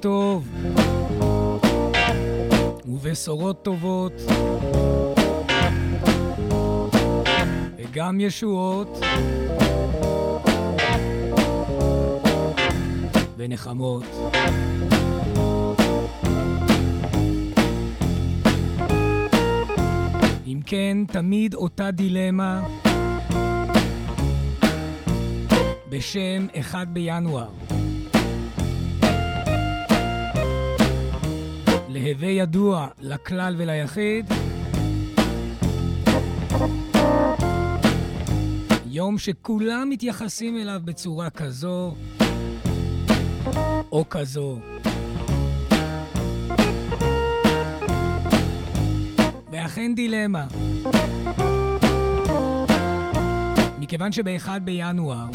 טוב ובשורות טובות וגם ישועות ונחמות. אם כן, תמיד אותה דילמה בשם אחד בינואר. להווה ידוע לכלל וליחיד, יום שכולם מתייחסים אליו בצורה כזו או כזו. ואכן דילמה. מכיוון שבאחד בינואר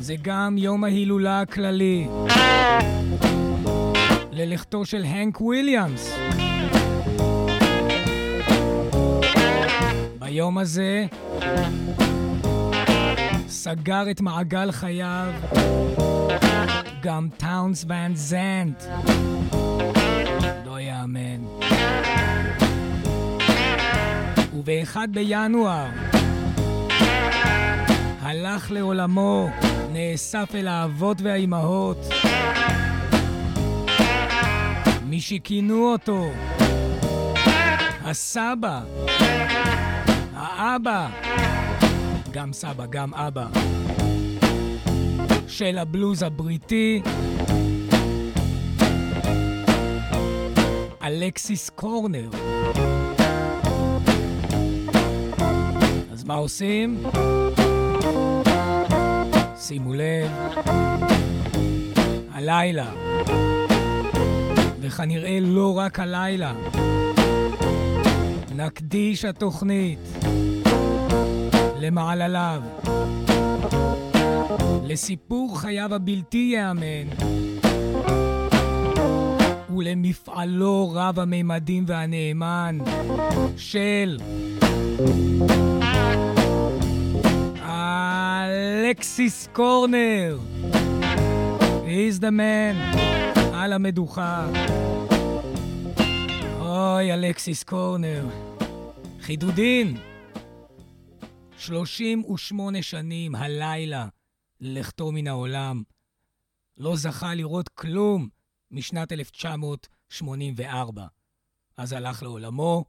זה גם יום ההילולה הכללי ללכתו של הנק וויליאמס. ביום הזה סגר את מעגל חייו גם טאונס ואן זנט. לא יאמן. ובאחד בינואר הלך לעולמו, נאסף אל האבות והאימהות, מי שכינו אותו הסבא, האבא, גם סבא, גם אבא, של הבלוז הבריטי, אלכסיס קורנר. אז מה עושים? שימו לב, הלילה, וכנראה לא רק הלילה, נקדיש התוכנית למעלליו, לסיפור חייו הבלתי ייאמן ולמפעלו רב הממדים והנאמן של אלכסיס קורנר. He's the man על המדוכה. אוי, אלכסיס קורנר. חידודין. 38 שנים הלילה לכתו מן העולם. לא זכה לראות כלום משנת 1984. אז הלך לעולמו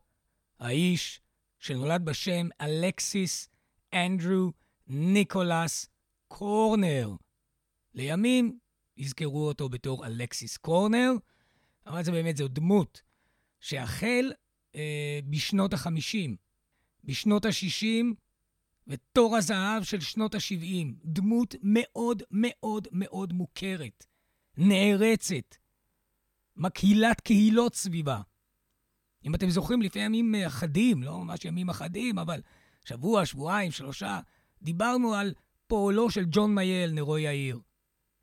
האיש שנולד בשם אלכסיס אנדרו ניקולס קורנר. לימים יזכרו אותו בתור אלכסיס קורנר, אבל זה באמת, זו דמות שהחל אה, בשנות ה-50, בשנות ה-60, ותור הזהב של שנות ה-70, דמות מאוד מאוד מאוד מוכרת, נערצת, מקהילת קהילות סביבה. אם אתם זוכרים, לפני ימים אחדים, לא ממש ימים אחדים, אבל שבוע, שבועיים, שלושה, דיברנו על פועלו של ג'ון מייל, נרוי העיר.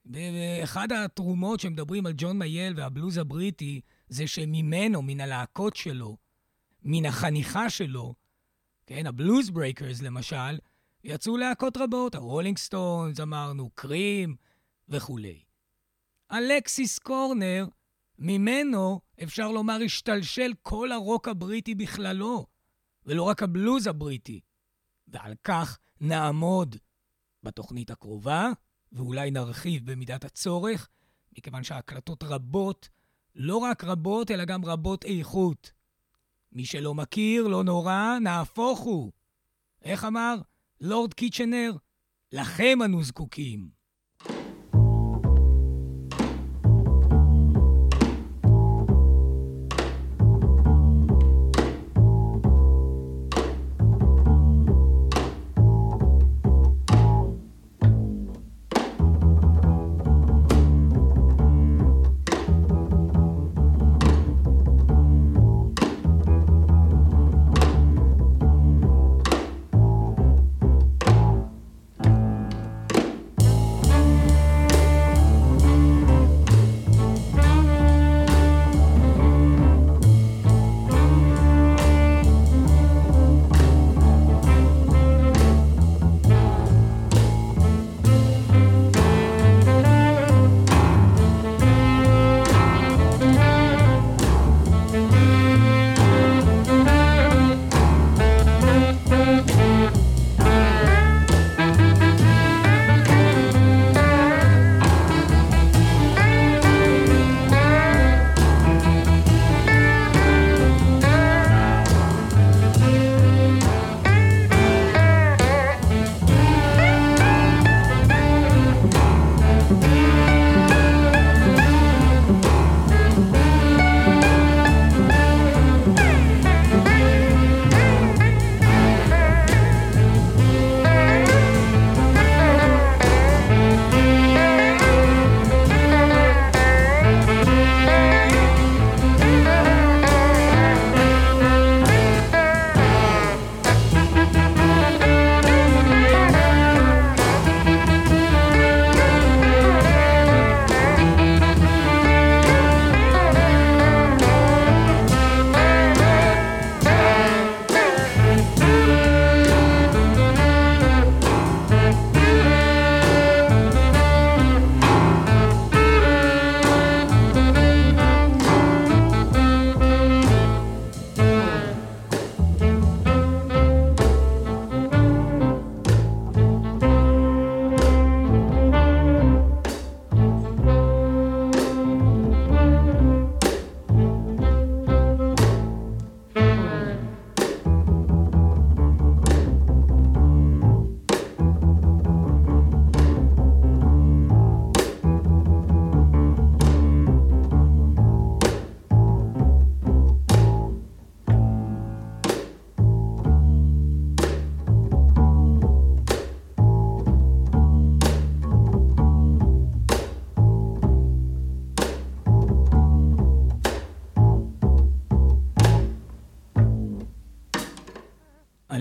ואחד התרומות שמדברים על ג'ון מייל והבלוז הבריטי, זה שממנו, מן הלהקות שלו, מן החניכה שלו, כן, הבלוז ברייקרס למשל, יצאו להקות רבות, הרולינג סטונס, אמרנו, קרים וכולי. אלכסיס קורנר, ממנו, אפשר לומר, השתלשל כל הרוק הבריטי בכללו, ולא רק הבלוז הבריטי. ועל כך נעמוד בתוכנית הקרובה, ואולי נרחיב במידת הצורך, מכיוון שההקלטות רבות, לא רק רבות, אלא גם רבות איכות. מי שלא מכיר, לא נורא, נהפוך הוא. איך אמר לורד קיצ'נר? לכם אנו זקוקים.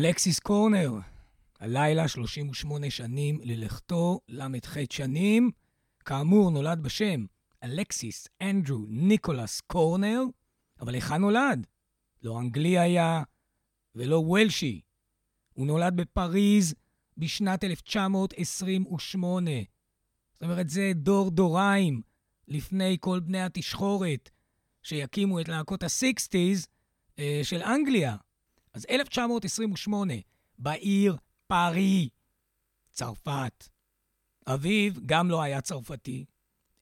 אלכסיס קורנר, הלילה 38 שנים ללכתו, ל"ח שנים. כאמור, נולד בשם אלכסיס אנדרו ניקולס קורנר, אבל היכן נולד? לא אנגלי היה ולא וולשי. הוא נולד בפריז בשנת 1928. זאת אומרת, זה דור דוריים לפני כל בני התשחורת שיקימו את להקות ה-60's אה, של אנגליה. אז 1928, בעיר פארי, צרפת. אביו גם לא היה צרפתי.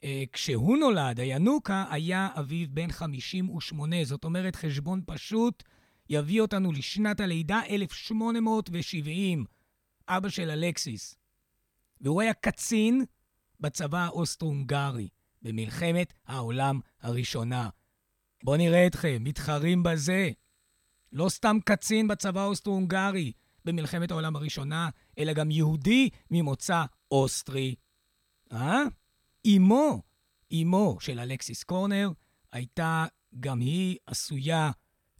אה, כשהוא נולד, הינוקה היה אביו בן 58, זאת אומרת, חשבון פשוט יביא אותנו לשנת הלידה 1870, אבא של אלקסיס. והוא היה קצין בצבא האוסטרו-הונגרי במלחמת העולם הראשונה. בואו נראה אתכם, מתחרים בזה. לא סתם קצין בצבא האוסטרו-הונגרי במלחמת העולם הראשונה, אלא גם יהודי ממוצא אוסטרי. אה? אמו, אמו של אלכסיס קורנר, הייתה גם היא עשויה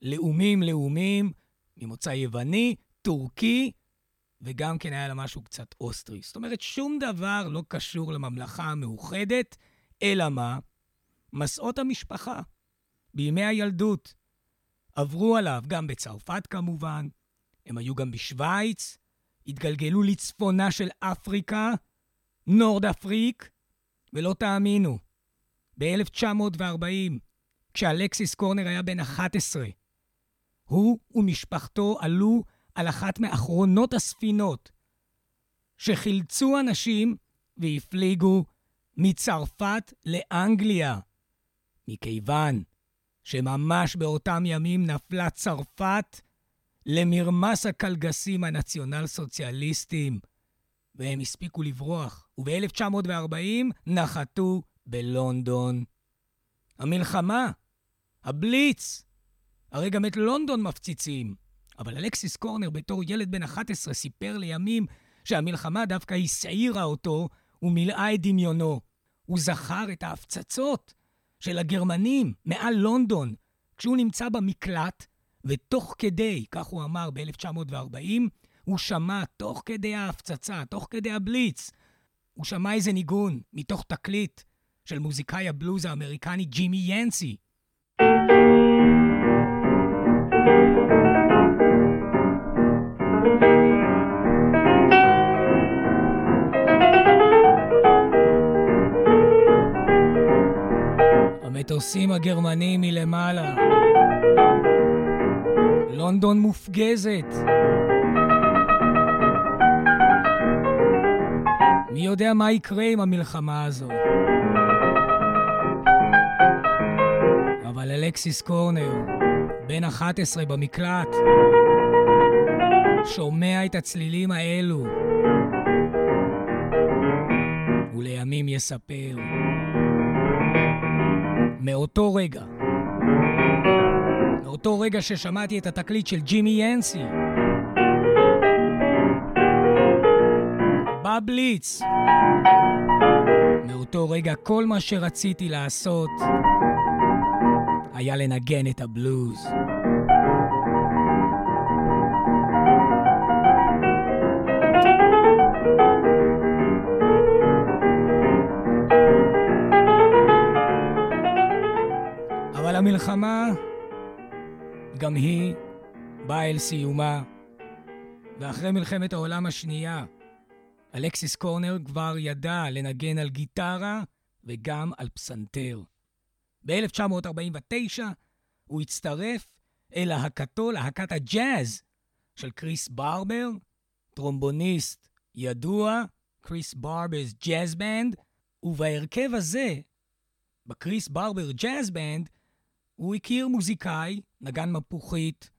לאומים לאומים, ממוצא יווני, טורקי, וגם כן היה לה משהו קצת אוסטרי. זאת אומרת, שום דבר לא קשור לממלכה המאוחדת, אלא מה? מסעות המשפחה. בימי הילדות. עברו עליו גם בצרפת כמובן, הם היו גם בשוויץ, התגלגלו לצפונה של אפריקה, נורד אפריק, ולא תאמינו, ב-1940, כשאלכסיס קורנר היה בן 11, הוא ומשפחתו עלו על אחת מאחרונות הספינות שחילצו אנשים והפליגו מצרפת לאנגליה, מכיוון שממש באותם ימים נפלה צרפת למרמס הקלגסים הנציונל-סוציאליסטים, והם הספיקו לברוח, וב-1940 נחתו בלונדון. המלחמה, הבליץ, הרי גם את לונדון מפציצים. אבל אלכסיס קורנר בתור ילד בן 11 סיפר לימים שהמלחמה דווקא הסעירה אותו ומילאה את דמיונו. הוא זכר את ההפצצות של הגרמנים מעל לונדון, כשהוא נמצא במקלט, ותוך כדי, כך הוא אמר ב-1940, הוא שמע תוך כדי ההפצצה, תוך כדי הבליץ, הוא שמע איזה ניגון מתוך תקליט של מוזיקאי הבלוז האמריקני ג'ימי ינסי. המטוסים הגרמנים מלמעלה. לונדון מופגזת. מי יודע מה יקרה עם המלחמה הזו? אבל אלכסיס קורנר, בן 11 במקלט, שומע את הצלילים האלו, ולימים יספר. מאותו רגע, מאותו רגע ששמעתי את התקליט של ג'ימי ינסי, בא בליץ. מאותו רגע כל מה שרציתי לעשות היה לנגן את הבלוז. המלחמה, גם היא באה אל סיומה, ואחרי מלחמת העולם השנייה, אלכסיס קורנר כבר ידע לנגן על גיטרה וגם על פסנתר. ב-1949 הוא הצטרף אל להקתו, להקת הג'אז של קריס ברבר, טרומבוניסט ידוע, קריס ברבר's ג'אז בנד, ובהרכב הזה, בקריס ברבר ג'אז בנד, הוא הכיר מוזיקאי, נגן מפוחית,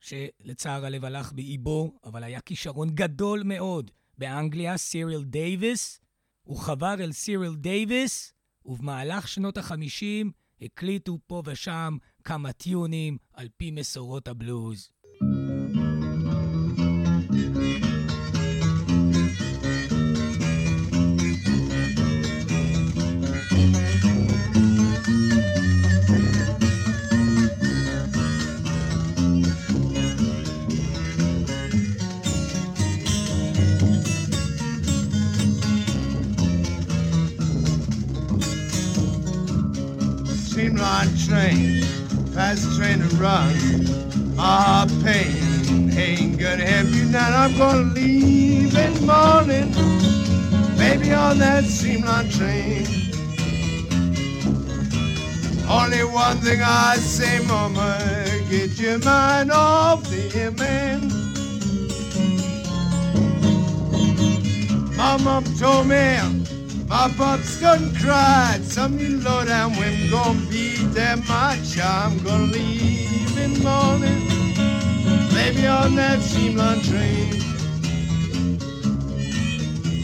שלצער הלב הלך באיבו, אבל היה כישרון גדול מאוד באנגליה, סיריל דייוויס. הוא חבר אל סיריל דייוויס, ובמהלך שנות ה-50 הקליטו פה ושם כמה טיונים על פי מסורות הבלוז. Fast train to run. My pain ain't gonna help you now. I'm gonna leave in morning, baby, on that streamline train. Only one thing I say, mama, get your mind off the man. Mama told me my pops done cried. Some low down women gonna be that much. I'm gonna leave in the morning, maybe on that streamline train.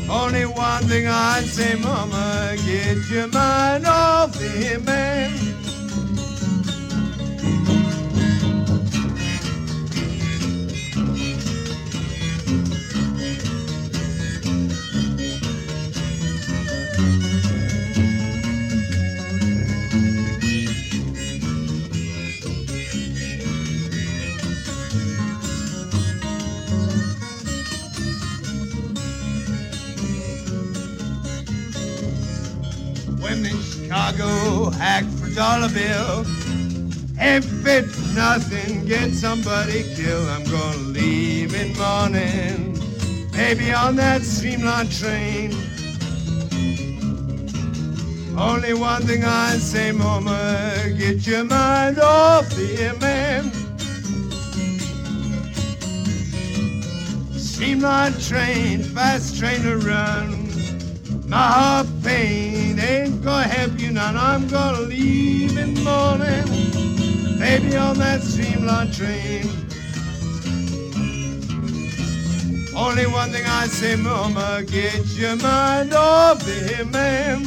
Only one thing I'd say, Mama, get your mind off the man. Chicago, hack for dollar bill. If it's nothing, get somebody killed. I'm gonna leave in morning, maybe on that streamline train. Only one thing I say, mama, get your mind off the man. Streamline train, fast train to run. My pain ain't gonna help you none. I'm gonna leave in the morning, baby, on that streamline train. Only one thing I say, Mama, get your mind off the man.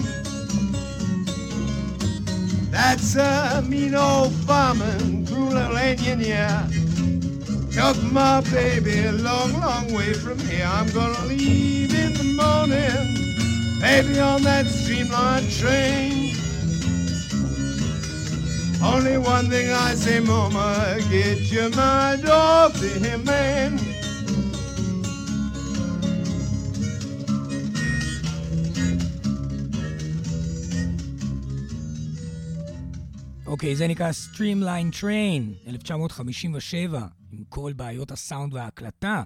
That's a mean old fireman, cruel little Indian, yeah. Took my baby a long, long way from here. I'm gonna leave in the morning. Baby on that streamline train. Only one thing I say, Mama, get your mind off the man. אוקיי, okay, זה נקרא Streamline Train, 1957, עם כל בעיות הסאונד וההקלטה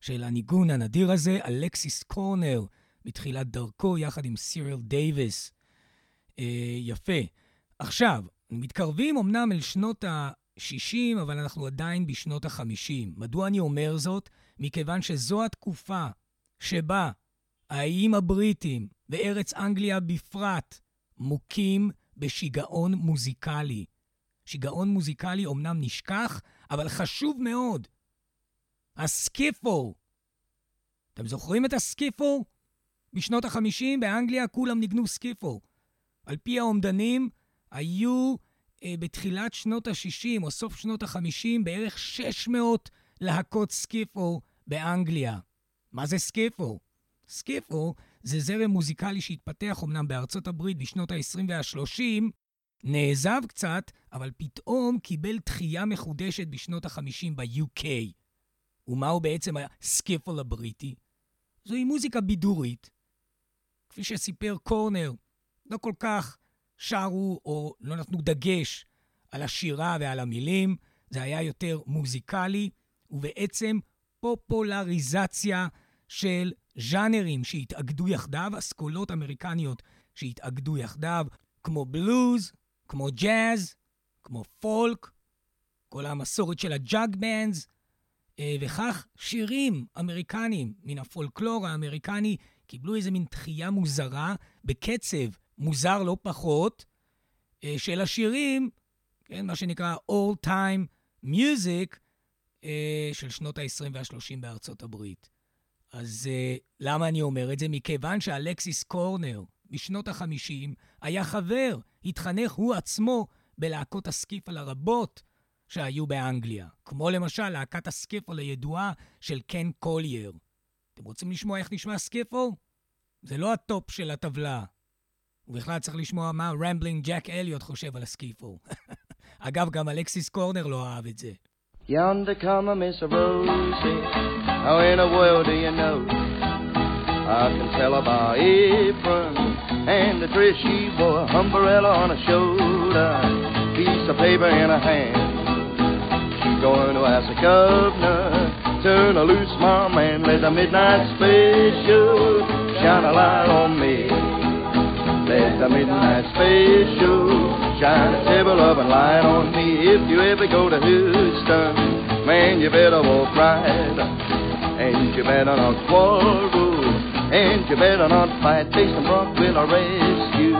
של הניגון הנדיר הזה, אלכסיס קורנר. בתחילת דרכו, יחד עם סיריל דייוויס. אה, יפה. עכשיו, מתקרבים אמנם אל שנות ה-60, אבל אנחנו עדיין בשנות ה-50. מדוע אני אומר זאת? מכיוון שזו התקופה שבה האיים הבריטים וארץ אנגליה בפרט מוכים בשיגעון מוזיקלי. שיגעון מוזיקלי אמנם נשכח, אבל חשוב מאוד. הסקיפו. אתם זוכרים את הסקיפו? בשנות ה-50 באנגליה כולם ניגנו סקיפו. על פי האומדנים, היו אה, בתחילת שנות ה-60 או סוף שנות ה-50 בערך 600 להקות סקיפו באנגליה. מה זה סקיפו? סקיפו זה זרם מוזיקלי שהתפתח אמנם בארצות הברית בשנות ה-20 וה-30, נעזב קצת, אבל פתאום קיבל תחייה מחודשת בשנות ה-50 ב-UK. ומהו בעצם הסקיפל הבריטי? זוהי מוזיקה בידורית כפי שסיפר קורנר, לא כל כך שרו או לא נתנו דגש על השירה ועל המילים, זה היה יותר מוזיקלי, ובעצם פופולריזציה של ז'אנרים שהתאגדו יחדיו, אסכולות אמריקניות שהתאגדו יחדיו, כמו בלוז, כמו ג'אז, כמו פולק, כל המסורת של הג'אג בנדס, אה, וכך שירים אמריקניים מן הפולקלור האמריקני קיבלו איזה מין דחייה מוזרה, בקצב מוזר לא פחות, אה, של השירים, כן, מה שנקרא All Time Music, אה, של שנות ה-20 וה-30 בארצות הברית. אז אה, למה אני אומר את זה? מכיוון שאלכסיס קורנר, בשנות ה-50, היה חבר, התחנך הוא עצמו בלהקות הסקיפל הרבות שהיו באנגליה, כמו למשל להקת הסקיפל הידועה של קן קולייר. אתם רוצים לשמוע איך נשמע סקיפל? זה לא הטופ של הטבלה. ובכלל צריך לשמוע מה רמבלינג ג'ק אליוט חושב על הסקיפל. אגב, גם אלכסיס קורנר לא אהב את זה. Yonder come a Miss Rosie, how in a world do you know? I can tell her by apron and the dress she wore, umbrella on her shoulder. piece of paper in her hand. She's going to ask the governor, turn a loose, my man, let the midnight special shine a light on me. Let the midnight special shine a table of light on me. If you ever go to Houston, man, you better walk right. And you better not quarrel. And you better not fight. Jason Brock will arrest you.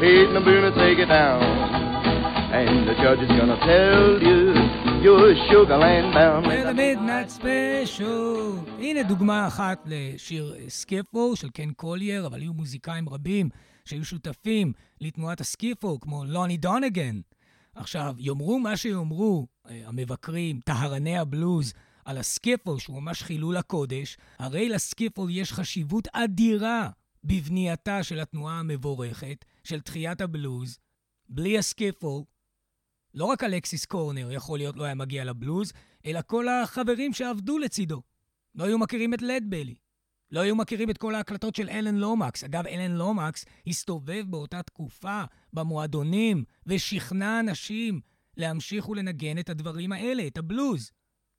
Payton Boone take you down. And the judge is gonna tell you you're Sugarland bound. The Midnight Special. הנה דוגמה אחת לשיר סקיפל של קן קולייר, אבל היו מוזיקאים רבים שהיו שותפים לתנועת הסקיפל, כמו לוני דונגן. עכשיו, יאמרו מה שיאמרו המבקרים, טהרני הבלוז, על הסקיפל, שהוא ממש חילול הקודש, הרי לסקיפל יש חשיבות אדירה בבנייתה של התנועה המבורכת, של תחיית הבלוז. בלי הסקיפל, לא רק אלכסיס קורנר יכול להיות לא היה מגיע לבלוז, אלא כל החברים שעבדו לצידו. לא היו מכירים את לדבלי. לא היו מכירים את כל ההקלטות של אלן לומקס. אגב, אלן לומקס הסתובב באותה תקופה במועדונים ושכנע אנשים להמשיך ולנגן את הדברים האלה, את הבלוז.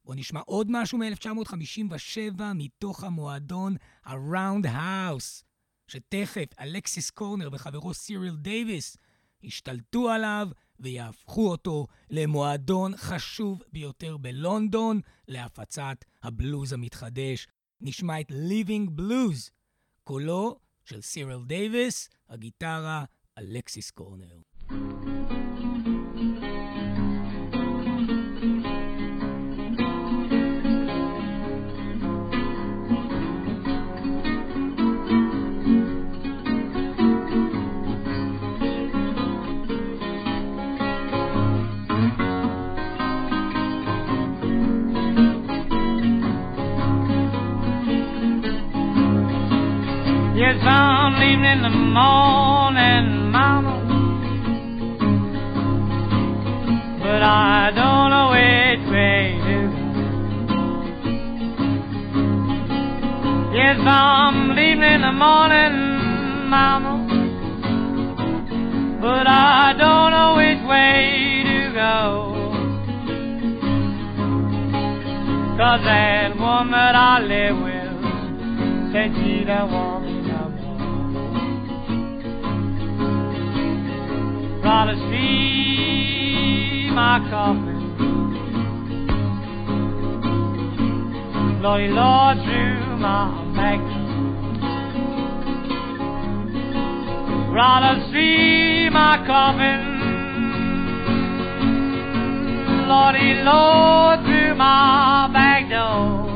בואו נשמע עוד משהו מ-1957 מתוך המועדון Roundhouse, שתכף אלכסיס קורנר וחברו סיריל דייוויס ישתלטו עליו ויהפכו אותו למועדון חשוב ביותר בלונדון להפצת הבלוז המתחדש. נשמע את Leaving Blues, קולו של סיריל דייוויס, הגיטרה אלכסיס קורנר. Yes, I'm leaving in the morning, mama. But I don't know which way to go. Yes, I'm leaving in the morning, mama. But I don't know which way to go. Cause that woman I live with said she don't want Rather see my coffin. Lordy, Lord, through my magnum. Rather see my coffin. Lordy, Lord, through my back door.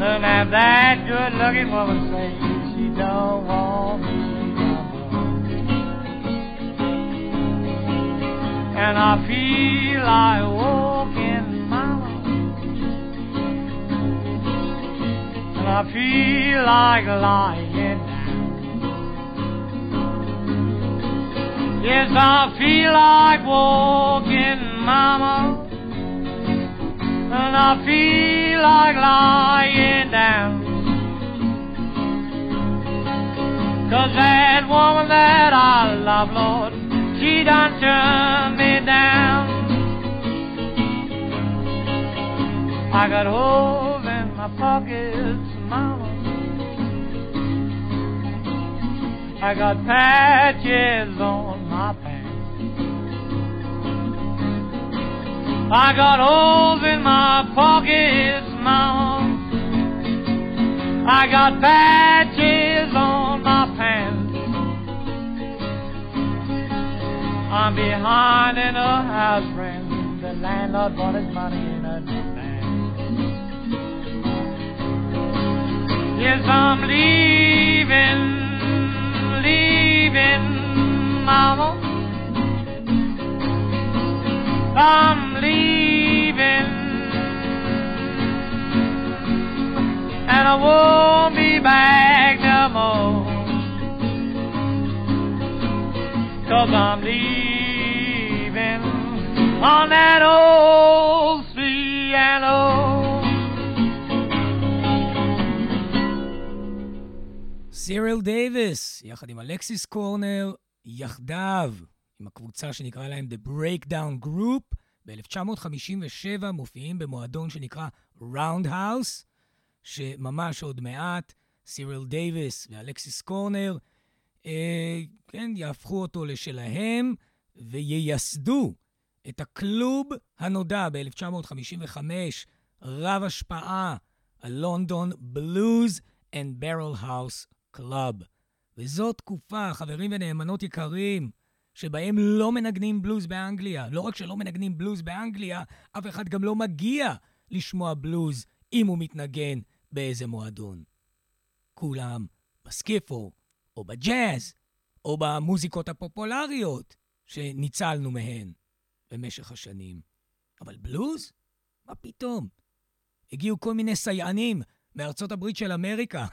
Than have that good-looking woman and I feel like walking miles, and I feel like lying down. Yes, I feel like walking, Mama, and I feel like lying down. Cause that woman that I love, Lord, she done turned me down. I got holes in my pockets, mama. I got patches on my pants. I got holes in my pockets, mama. I got patches on I'm behind in a house rent. The landlord his money in a van. Yes, I'm leaving, leaving, mama. I'm leaving, and I won't be back no more. Cause I'm leaving on that old piano. סיריל דייוויס, יחד עם אלכסיס קורנר, יחדיו, עם הקבוצה שנקרא להם The Breakdown Group, ב-1957 מופיעים במועדון שנקרא Roundhouse, שממש עוד מעט סיריל דייוויס ואלכסיס קורנר, אה, כן, יהפכו אותו לשלהם וייסדו את הקלוב הנודע ב-1955, רב השפעה, ה London Blues and Barrelhouse Club. וזו תקופה, חברים ונאמנות יקרים, שבהם לא מנגנים בלוז באנגליה. לא רק שלא מנגנים בלוז באנגליה, אף אחד גם לא מגיע לשמוע בלוז אם הוא מתנגן באיזה מועדון. כולם בסקיפל, או בג'אז, או במוזיקות הפופולריות שניצלנו מהן במשך השנים. אבל בלוז? מה פתאום? הגיעו כל מיני סייענים מארצות הברית של אמריקה,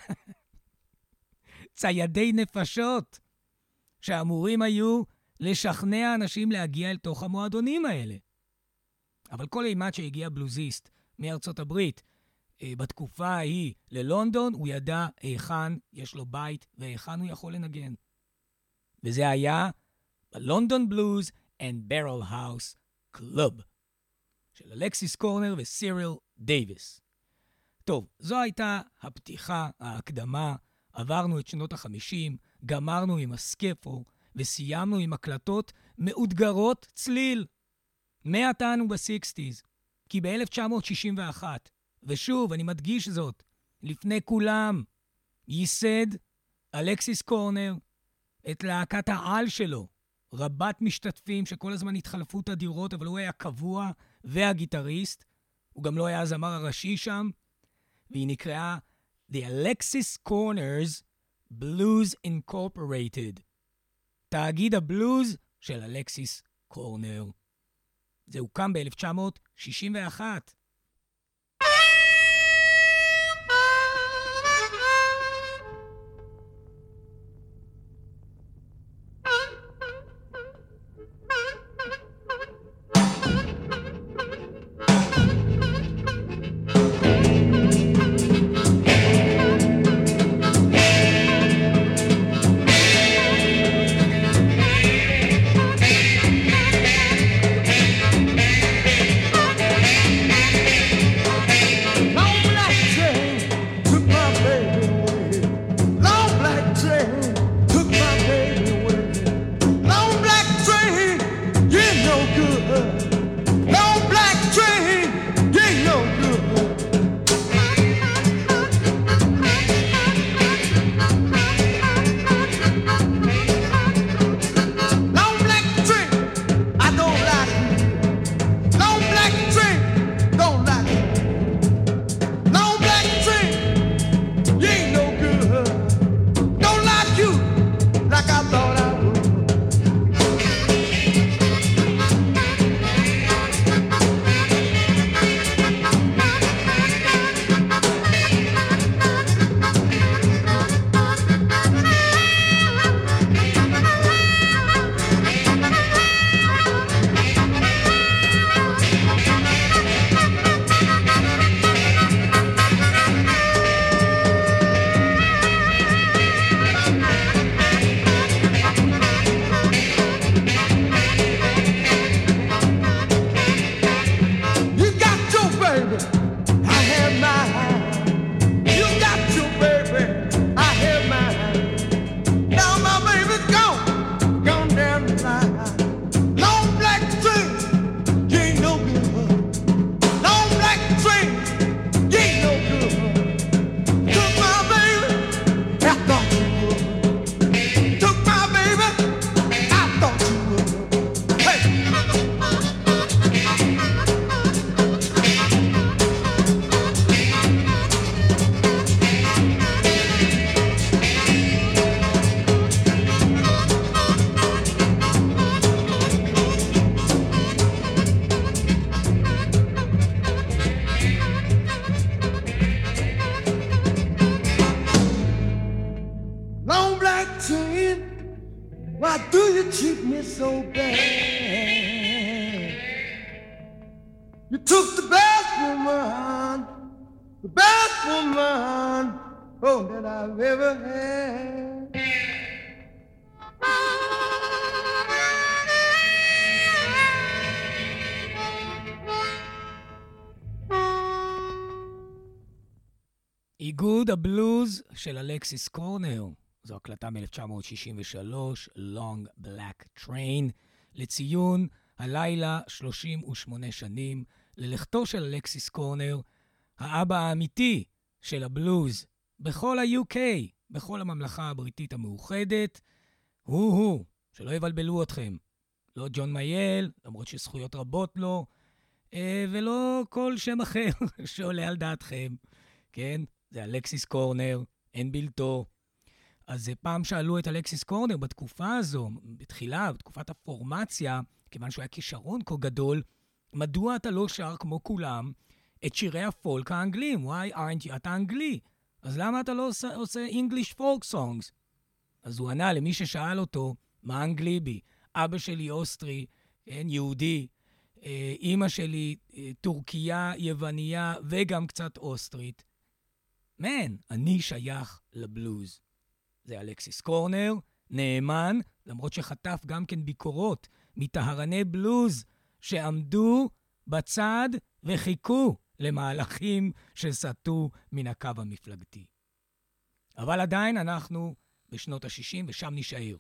ציידי נפשות, שאמורים היו לשכנע אנשים להגיע אל תוך המועדונים האלה. אבל כל אימת שהגיע בלוזיסט מארצות הברית אה, בתקופה ההיא ללונדון, הוא ידע היכן יש לו בית והיכן הוא יכול לנגן. וזה היה ב London Blues and Barrelhouse Club של אלכסיס קורנר וסיריל דייוויס. טוב, זו הייתה הפתיחה, ההקדמה. עברנו את שנות ה-50, גמרנו עם הסקיפל וסיימנו עם הקלטות מאותגרות צליל. מעתה אנו ב-60's, כי ב-1961 ושוב, אני מדגיש זאת, לפני כולם, ייסד אלכסיס קורנר את להקת העל שלו, רבת משתתפים שכל הזמן התחלפו תדירות, אבל הוא היה קבוע והגיטריסט. הוא גם לא היה הזמר הראשי שם, והיא נקראה The Alexis Corners Blues Incorporated, תאגיד הבלוז של אלכסיס קורנר. זה הוקם ב-1961. אלכסיס קורנר. זו הקלטה מ-1963, Long Black Train, לציון הלילה 38 שנים ללכתו של אלכסיס קורנר, האבא האמיתי של הבלוז בכל ה-UK, בכל הממלכה הבריטית המאוחדת, הוא-הוא, שלא יבלבלו אתכם. לא ג'ון מייל, למרות שזכויות רבות לו, אה, ולא כל שם אחר שעולה על דעתכם, כן? זה אלכסיס קורנר, אין בלתו. אז פעם שאלו את אלכסיס קורנר בתקופה הזו, בתחילה, בתקופת הפורמציה, כיוון שהוא היה כישרון כה גדול, מדוע אתה לא שר כמו כולם את שירי הפולק האנגלים? Why aren't you? אתה אנגלי, אז למה אתה לא עושה, עושה English folk songs? אז הוא ענה למי ששאל אותו, מה אנגלי בי? אבא שלי אוסטרי, כן, יהודי, אה, אימא שלי אה, טורקיה, יווניה וגם קצת אוסטרית. מן, אני שייך לבלוז. זה אלכסיס קורנר, נאמן, למרות שחטף גם כן ביקורות מטהרני בלוז שעמדו בצד וחיכו למהלכים שסטו מן הקו המפלגתי. אבל עדיין אנחנו בשנות ה-60 ושם נשאר.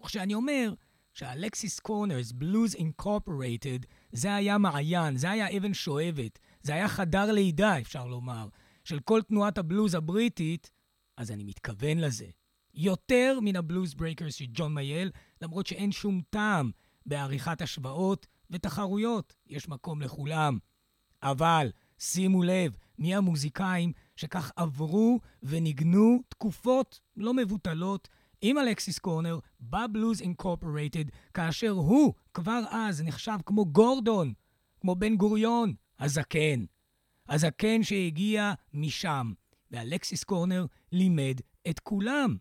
וכשאני אומר שה Alexis Korner's, Blues Incorporated, זה היה מעיין, זה היה אבן שואבת, זה היה חדר לידה, אפשר לומר, של כל תנועת הבלוז הבריטית, אז אני מתכוון לזה. יותר מן ה Bluesbreakers של ג'ון מייאל, למרות שאין שום טעם בעריכת השוואות ותחרויות, יש מקום לכולם. אבל שימו לב, מי המוזיקאים שכך עברו וניגנו תקופות לא מבוטלות עם אלכסיס קורנר בבלוז אינקורפורטד, כאשר הוא כבר אז נחשב כמו גורדון, כמו בן גוריון, הזקן. הזקן שהגיע משם, ואלכסיס קורנר לימד את כולם.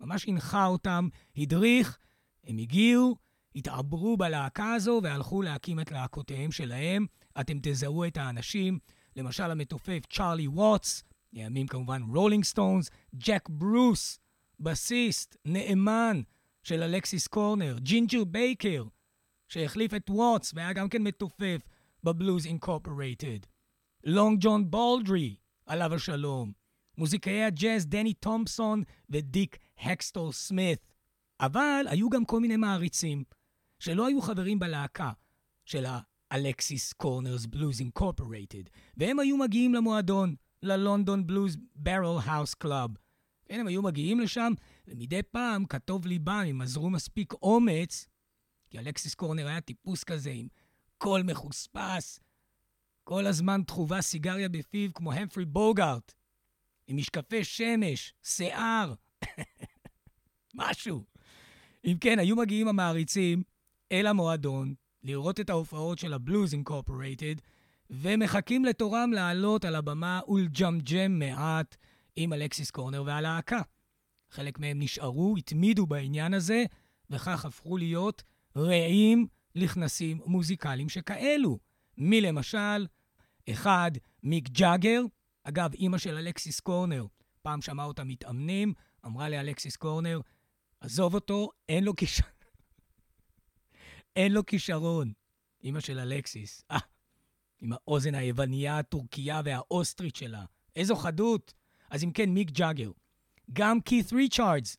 ממש הנחה אותם, הדריך, הם הגיעו, התעברו בלהקה הזו והלכו להקים את להקותיהם שלהם. אתם תזהו את האנשים, למשל המתופף צ'ארלי ווטס, לימים כמובן Rolling Stones, ג'ק ברוס, בסיסט, נאמן של אלכסיס קורנר, ג'ינג'ר בייקר, שהחליף את ווטס והיה גם כן מתופף ב Blues Incorporated, לונג ג'ון בולדרי, עליו השלום, מוזיקאי הג'אז דני תומפסון ודיק הקסטול סמית. אבל היו גם כל מיני מעריצים שלא היו חברים בלהקה של ה Alexis Korner's Blues Incorporated, והם היו מגיעים למועדון, ל London Blues Barrelhouse Club. כן, הם היו מגיעים לשם, ומדי פעם, כטוב ליבם, אם אזרו מספיק אומץ, כי אלכסיס קורנר היה טיפוס כזה עם קול מחוספס, כל הזמן תחובה סיגריה בפיו כמו המפרי בוגארט, עם משקפי שמש, שיער, משהו. אם כן, היו מגיעים המעריצים אל המועדון לראות את ההופעות של הבלוז אינקורפורטד, ומחכים לתורם לעלות על הבמה ולג'מג'ם מעט עם אלכסיס קורנר והלהקה. חלק מהם נשארו, התמידו בעניין הזה, וכך הפכו להיות רעים לכנסים מוזיקליים שכאלו. מי למשל? אחד, מיק ג'אגר. אגב, אימא של אלכסיס קורנר, פעם שמעה אותה מתאמנים, אמרה לאלכסיס קורנר, עזוב אותו, אין לו כישרון. אין לו כישרון. אימא של אלכסיס. אה, עם האוזן היווניה, הטורקיה והאוסטרית שלה. איזו חדות. אז אם כן, מיק ג'אגר. גם קית' ריצ'ארדס.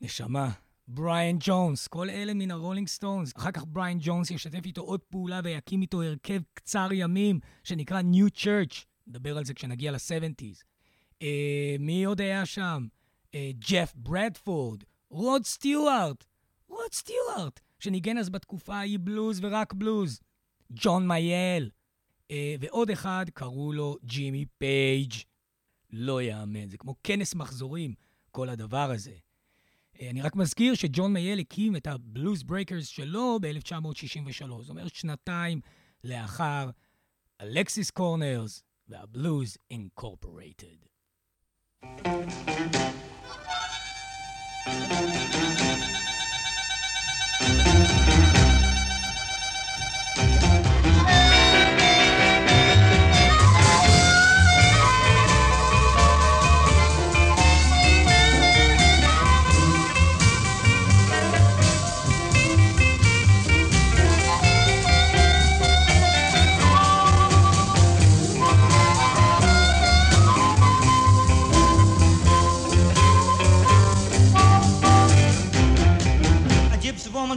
נשמה. בריאן ג'ונס, כל אלה מן ה Rolling Stones. אחר כך בריאן ג'ונס ישתף איתו עוד פעולה ויקים איתו הרכב קצר ימים שנקרא New Church. נדבר על זה כשנגיע ל-70's. אה, מי עוד היה שם? אה, ג'ף ברדפורד, רוד סטיוארט. רוד סטיוארט, שניגן אז בתקופה ההיא בלוז ורק בלוז. ג'ון מייאל. אה, ועוד אחד, קראו לו ג'ימי פייג'. לא יאמן, זה כמו כנס מחזורים, כל הדבר הזה. אה, אני רק מזכיר שג'ון מייאל הקים את ה Bluesbreakers שלו ב-1963, זאת אומרת שנתיים לאחר אלכסיס קורנרס והבלוז אינקורפורטד.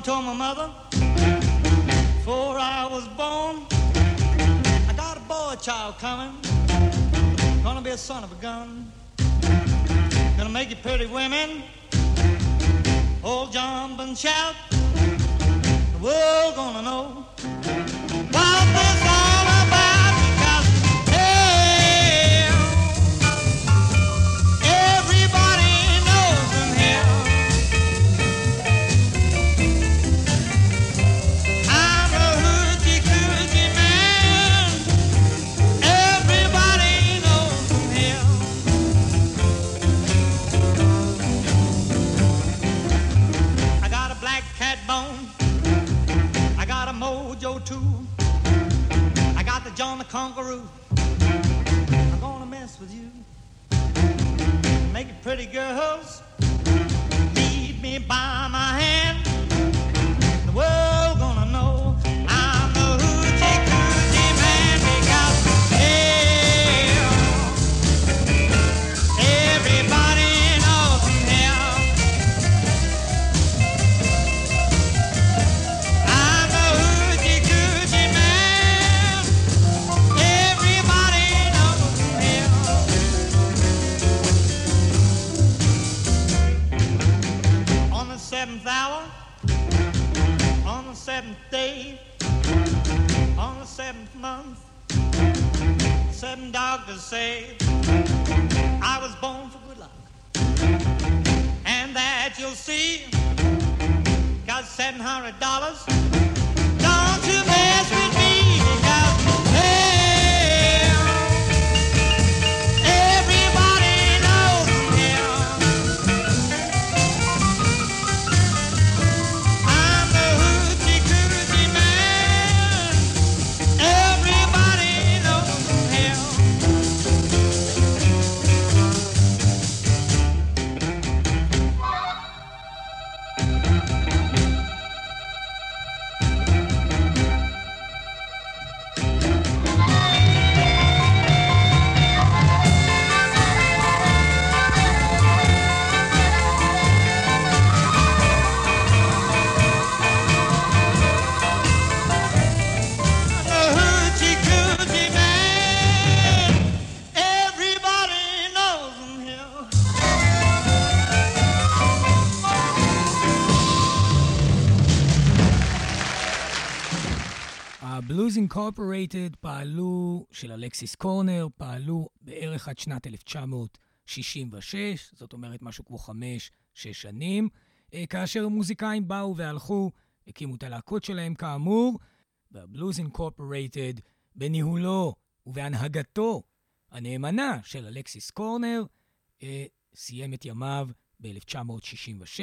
Mother before I was born. I got a boy child coming, gonna be a son of a gun. Gonna make you pretty women, all jump and shout. The world gonna know pretty girls. Lead me by my hand. אינקורפורייטד פעלו, של אלכסיס קורנר, פעלו בערך עד שנת 1966, זאת אומרת משהו כמו חמש-שש שנים, אה, כאשר מוזיקאים באו והלכו, הקימו את הלהקות שלהם כאמור, והבלוז אינקורפורייטד בניהולו ובהנהגתו הנאמנה של אלכסיס קורנר, אה, סיים את ימיו ב-1966.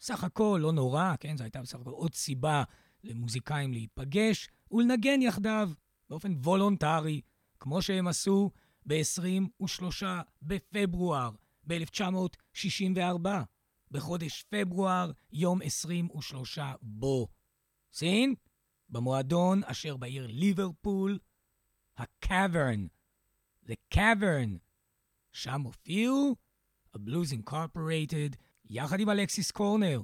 סך הכל לא נורא, כן? זו הייתה בסך הכל עוד סיבה למוזיקאים להיפגש ולנגן יחדיו באופן וולונטרי, כמו שהם עשו ב-23 בפברואר ב-1964. בחודש פברואר, יום 23 בו. סין? במועדון אשר בעיר ליברפול, ה Cavern. The Cavern. שם הופיעו ה Blues Incorporated יחד עם אלכסיס קורנר.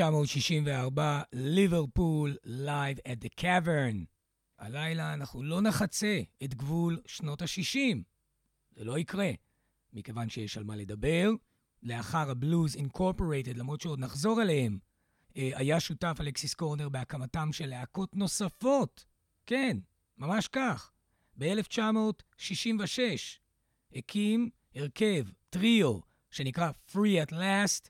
1964, ליברפול, Live at the Cavern. הלילה אנחנו לא נחצה את גבול שנות ה-60. זה לא יקרה, מכיוון שיש על מה לדבר. לאחר הבלוז אינקורפורטד, למרות שעוד נחזור אליהם, אה, היה שותף אלכסיס קורנר בהקמתם של להקות נוספות. כן, ממש כך. ב-1966 הקים הרכב, טריו, שנקרא Free at Last,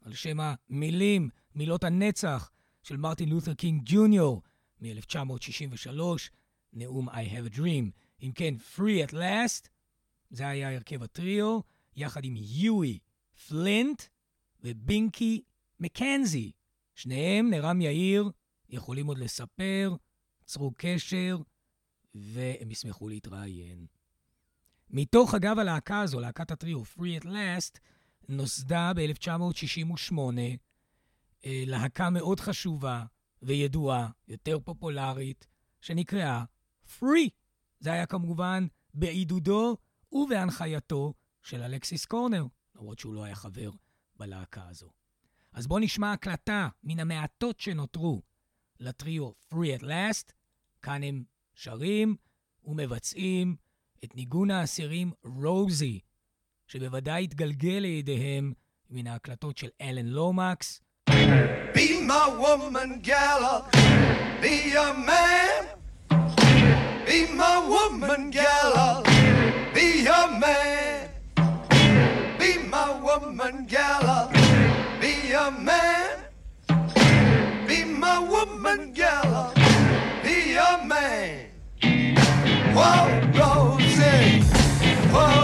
על שם המילים, מילות הנצח של מרטין לותר קינג ג'וניור מ-1963, נאום I have a dream. אם כן, Free at Last, זה היה הרכב הטריו, יחד עם יואי פלינט ובינקי מקנזי. שניהם, נרם יאיר, יכולים עוד לספר, צרו קשר, והם ישמחו להתראיין. מתוך, אגב, הלהקה הזו, להקת הטריו, Free at Last, נוסדה ב-1968 אה, להקה מאוד חשובה וידועה, יותר פופולרית, שנקראה Free. זה היה כמובן בעידודו ובהנחייתו של אלכסיס קורנר, למרות שהוא לא היה חבר בלהקה הזו. אז בואו נשמע הקלטה מן המעטות שנותרו לטריו Free at Last. כאן הם שרים ומבצעים את ניגון האסירים רוזי, שבוודאי התגלגל לידיהם מן ההקלטות של אלן לומקס. Be my woman, gala. Be a man. Be my woman, gala. Be a man. Be my woman, gala. Be a man. Be my woman, gala. Be a man. Whoa, Rosie. Whoa,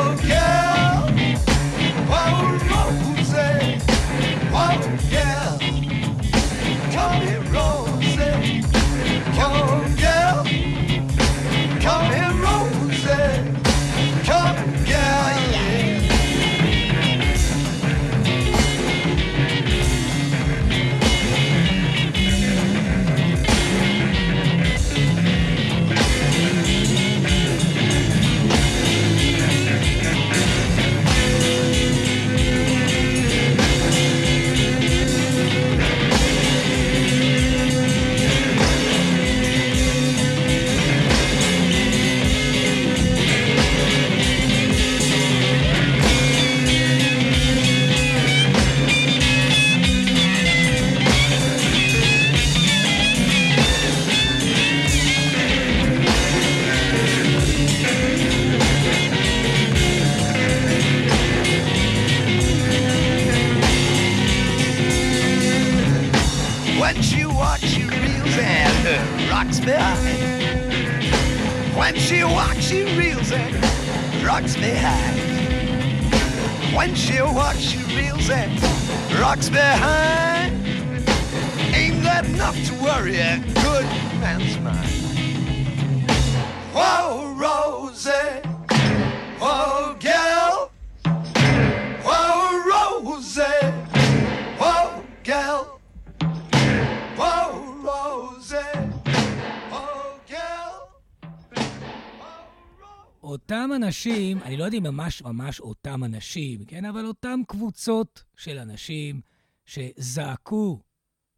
אני לא יודע אם ממש ממש אותם אנשים, כן? אבל אותם קבוצות של אנשים שזעקו,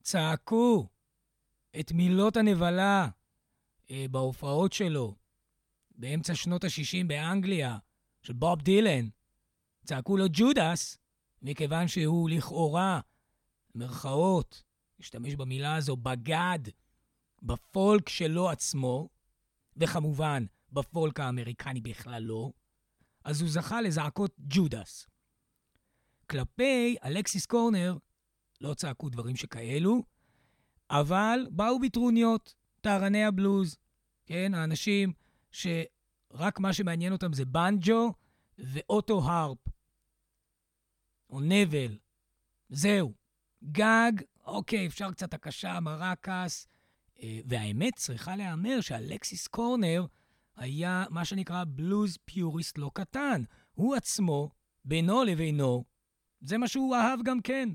צעקו את מילות הנבלה אה, בהופעות שלו באמצע שנות ה-60 באנגליה, של בוב דילן. צעקו לו ג'ודס, מכיוון שהוא לכאורה, במרכאות, השתמש במילה הזו, בגד בפולק שלו עצמו, וכמובן, בפולק האמריקני בכלל לא, אז הוא זכה לזעקות ג'ודס. כלפי אלכסיס קורנר לא צעקו דברים שכאלו, אבל באו בטרוניות, טהרני הבלוז, כן, האנשים שרק מה שמעניין אותם זה בנג'ו ואוטו הרפ, או נבל. זהו. גג, אוקיי, אפשר קצת הקשה, מרקס. אה, והאמת צריכה להיאמר שאלכסיס קורנר היה מה שנקרא בלוז פיוריסט לא קטן. הוא עצמו, בינו לבינו, זה מה שהוא אהב גם כן.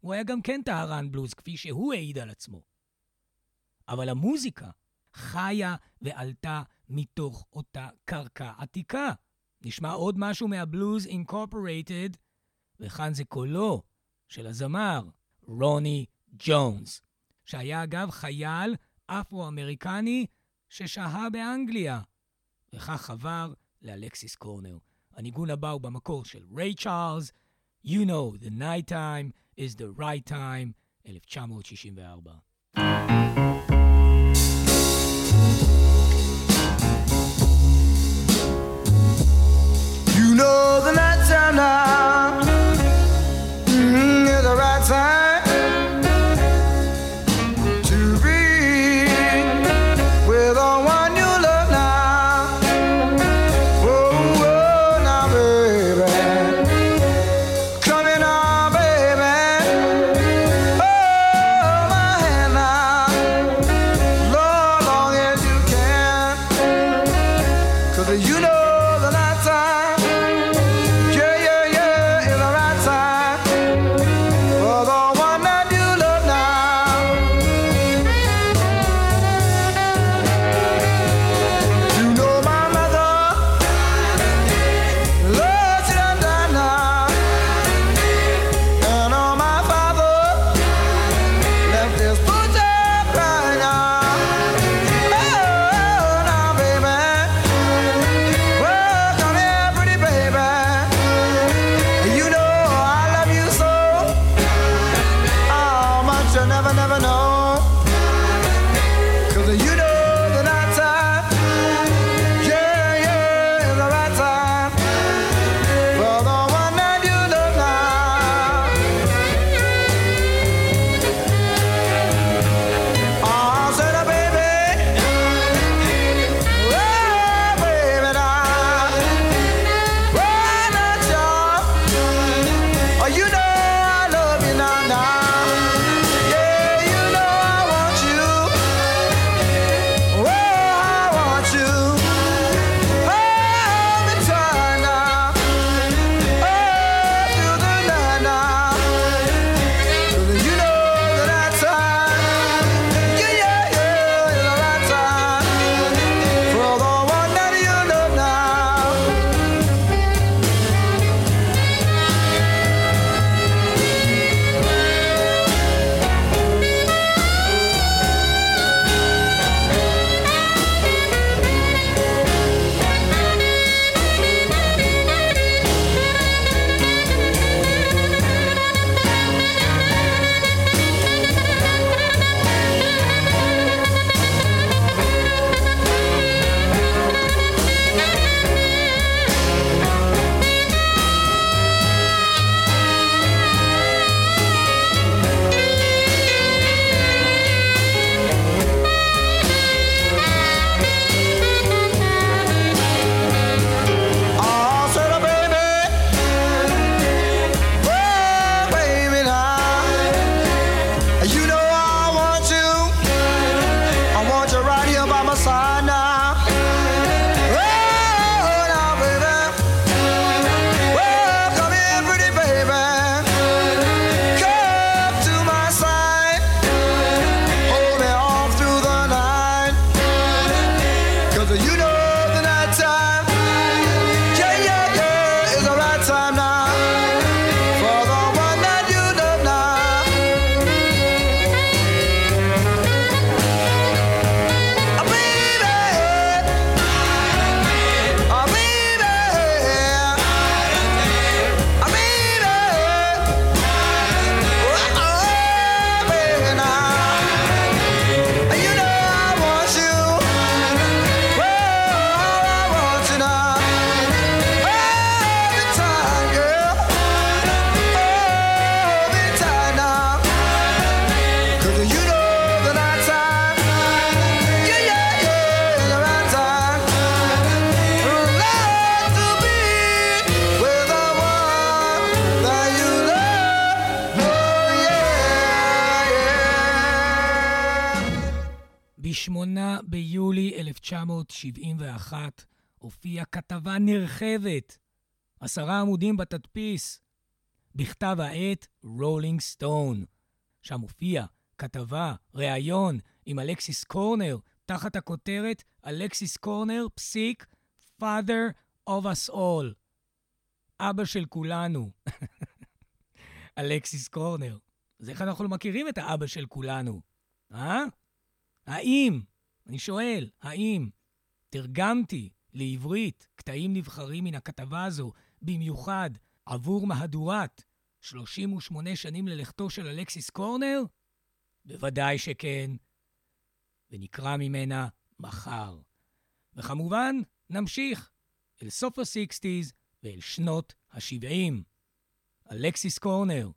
הוא היה גם כן טהרן בלוז, כפי שהוא העיד על עצמו. אבל המוזיקה חיה ועלתה מתוך אותה קרקע עתיקה. נשמע עוד משהו מהבלוז אינקורפורטד, וכאן זה קולו של הזמר רוני ג'ונס, שהיה אגב חייל אפרו-אמריקני ששהה באנגליה, וכך עבר לאלכסיס קורנר. הניגון הבא הוא במקור של ריי צ'ארלס, You know the night time is the right time, 1964. You know the night time now 1971 הופיעה כתבה נרחבת, עשרה עמודים בתדפיס, בכתב העת Rolling Stone. שם הופיע כתבה, ראיון עם אלכסיס קורנר, תחת הכותרת אלכסיס קורנר, פסיק, father of us all. אבא של כולנו. אלכסיס קורנר. אז איך אנחנו מכירים את האבא של כולנו? אה? האם, אני שואל, האם תרגמתי לעברית קטעים נבחרים מן הכתבה הזו, במיוחד עבור מהדורת 38 שנים ללכתו של אלכסיס קורנר? בוודאי שכן. ונקרא ממנה מחר. וכמובן, נמשיך אל סוף ה-60's ואל שנות ה-70. אלכסיס קורנר,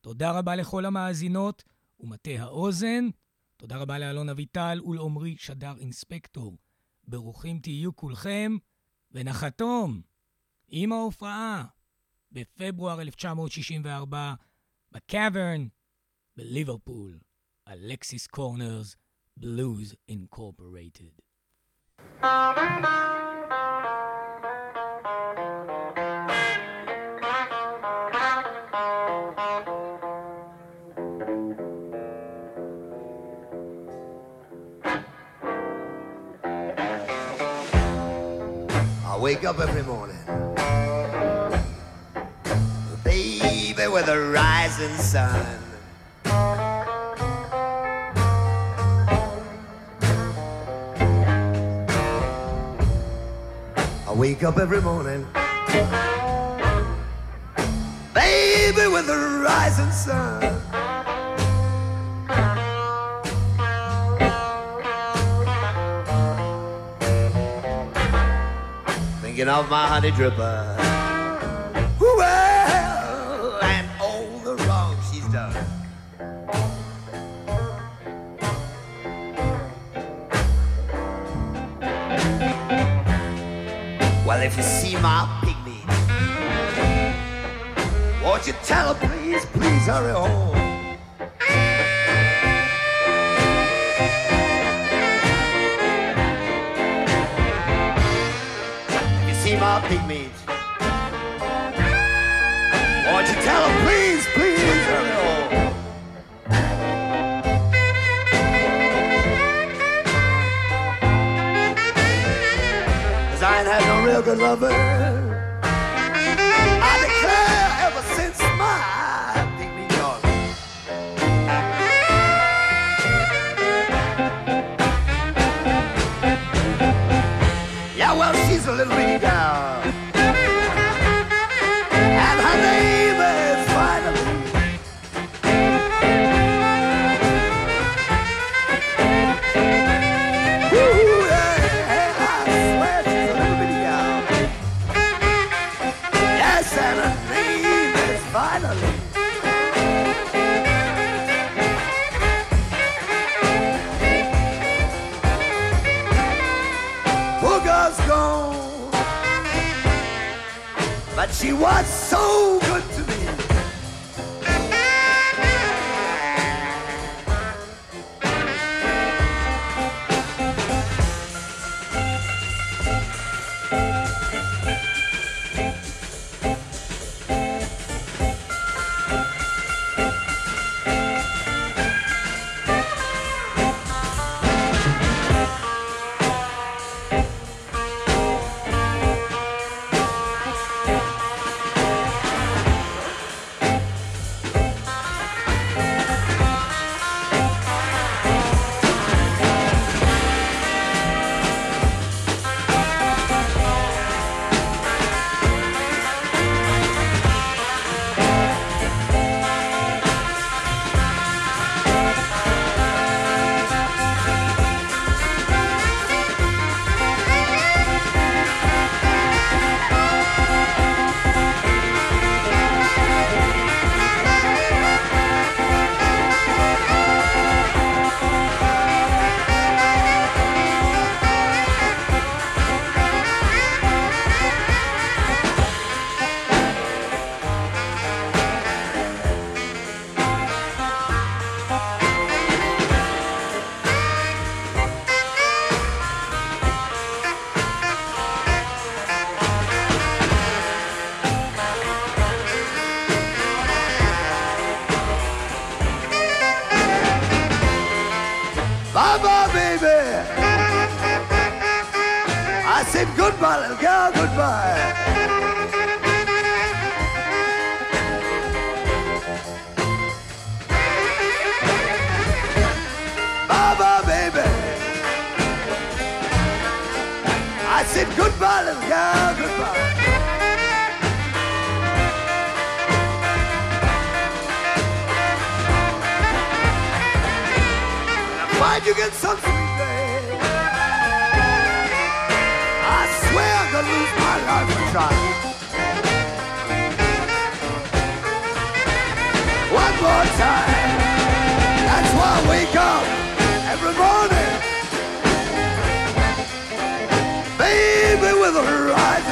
תודה רבה לכל המאזינות ומטה האוזן. תודה רבה לאלון אביטל ולעומרי שדר אינספקטור. ברוכים תהיו כולכם, ונחתום עם ההופעה בפברואר 1964 בקאברן בליברפול, אלכסיס קורנרס בלוז אינקורפורטד. Wake up every morning, baby, with the rising sun. I wake up every morning, baby, with the rising sun. Thinking of my honey dripper. Well, and all the wrong she's done. Well, if you see my pygmy, won't you tell her, please, please hurry home? My pygmies, won't you tell her, please, please hurry home? Cause I ain't had no real good lover. let me down. Said goodbye, little girl, goodbye. Bye bye, baby. I said goodbye, little girl, goodbye. Why'd you get some life. One more time. That's why I wake every morning. Baby with a rising